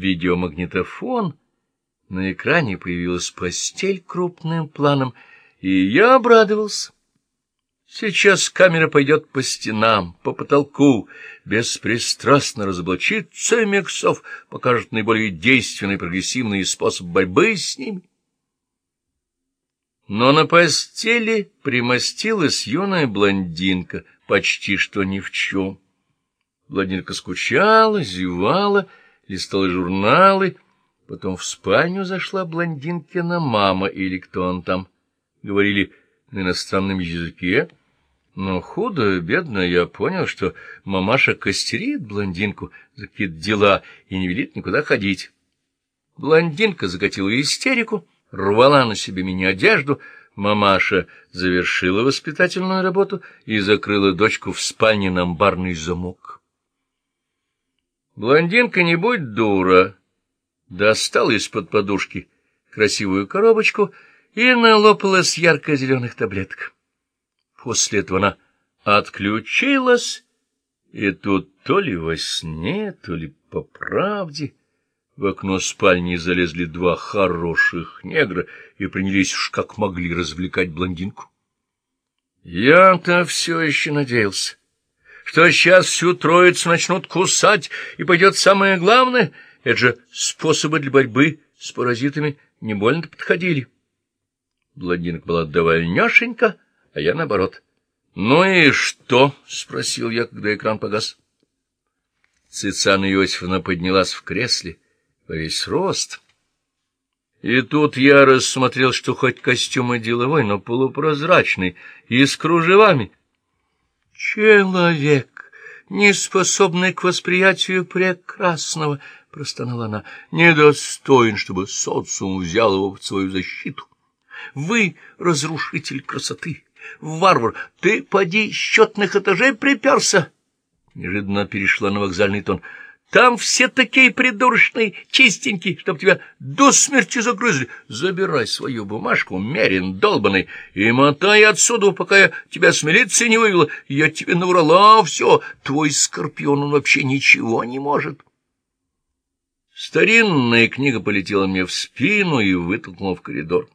видеомагнитофон. На экране появилась постель крупным планом, и я обрадовался. Сейчас камера пойдет по стенам, по потолку, беспристрастно разоблачит цемексов, покажет наиболее действенный прогрессивный способ борьбы с ними. Но на постели примостилась юная блондинка, почти что ни в чем. Блондинка скучала, зевала, листала журналы, потом в спальню зашла блондинкина мама или кто он там. Говорили на иностранном языке, но худо, бедно я понял, что мамаша костерит блондинку за какие-то дела и не велит никуда ходить. Блондинка закатила истерику, рвала на себе мини-одежду, мамаша завершила воспитательную работу и закрыла дочку в спальне на амбарный замок. Блондинка, не будь дура, достала из-под подушки красивую коробочку и налопалась ярко-зеленых таблеток. После этого она отключилась, и тут то ли во сне, то ли по правде в окно спальни залезли два хороших негра и принялись уж как могли развлекать блондинку. Я-то все еще надеялся, что сейчас всю троицу начнут кусать, и пойдет самое главное — это же способы для борьбы с паразитами не больно-то подходили. Блондинка была довольнёшенька, а я наоборот. — Ну и что? — спросил я, когда экран погас. Цицана Иосифовна поднялась в кресле — во весь рост. И тут я рассмотрел, что хоть костюм и деловой, но полупрозрачный и с кружевами. «Человек, не способный к восприятию прекрасного», — простонала она, — «недостоин, чтобы социум взял его в свою защиту. Вы — разрушитель красоты, варвар, ты, поди, счетных этажей приперся». Неожиданно перешла на вокзальный тон — там все такие придурочные, чистенькие, чтоб тебя до смерти загрызли. Забирай свою бумажку, мерин долбанный, и мотай отсюда, пока я тебя с милиции не вывела. Я тебе наврала все. Твой скорпион, он вообще ничего не может. Старинная книга полетела мне в спину и вытолкнула в коридор.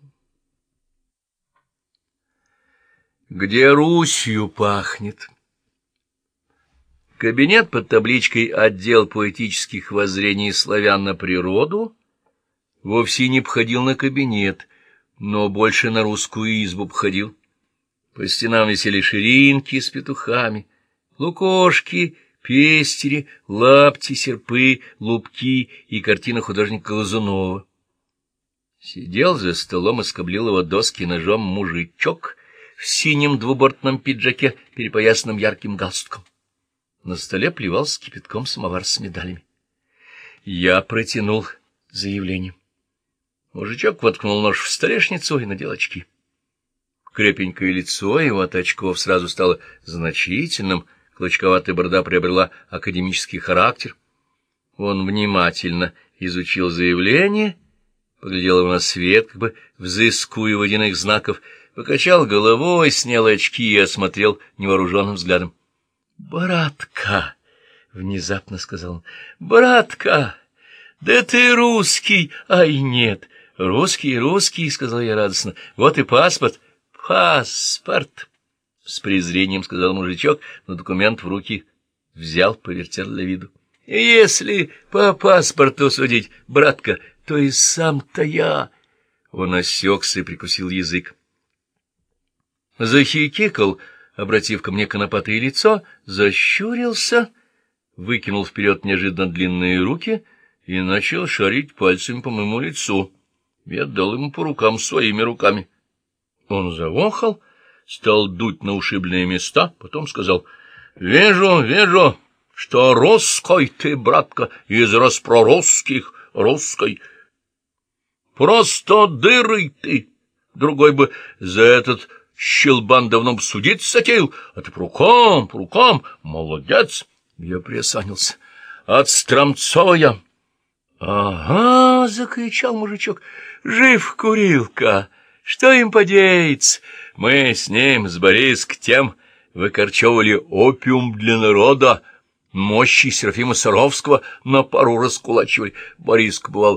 Где Русью пахнет? Кабинет под табличкой «Отдел поэтических воззрений славян на природу» вовсе не походил на кабинет, но больше на русскую избу походил. По стенам висели ширинки с петухами, лукошки, пестери, лапти, серпы, лупки и картина художника Лазунова. Сидел за столом и скоблил его доски ножом мужичок в синем двубортном пиджаке, перепоясанном ярким галстуком. На столе плевался кипятком самовар с медалями. Я протянул заявление. Мужичок воткнул нож в столешницу и надел очки. Крепенькое лицо его от очков сразу стало значительным, клочковатая борода приобрела академический характер. Он внимательно изучил заявление, поглядел его на свет, как бы взыскуя водяных знаков, покачал головой, снял очки и осмотрел невооруженным взглядом. — Братка! — внезапно сказал он. — Братка! Да ты русский! Ай, нет! Русский, русский! — сказал я радостно. — Вот и паспорт! Паспорт! — с презрением сказал мужичок, но документ в руки взял, повертел для виду. — Если по паспорту судить, братка, то и сам-то я... Он осекся и прикусил язык. Захихикал обратив ко мне конопатое лицо, защурился, выкинул вперед неожиданно длинные руки и начал шарить пальцами по моему лицу. Я дал ему по рукам своими руками. Он завохал, стал дуть на ушибленные места, потом сказал, — Вижу, вижу, что русской ты, братка, из распрорусских русской. Просто дырой ты, другой бы за этот Щелбан давно бы судиться затеял, а ты по рукам, молодец. Я приосанился. От Стромцова я. — Ага, — закричал мужичок, — жив курилка. Что им подеется? Мы с ним, с Бориск, тем выкорчевывали опиум для народа. мощи Серафима Саровского на пару раскулачивали. Бориск бывал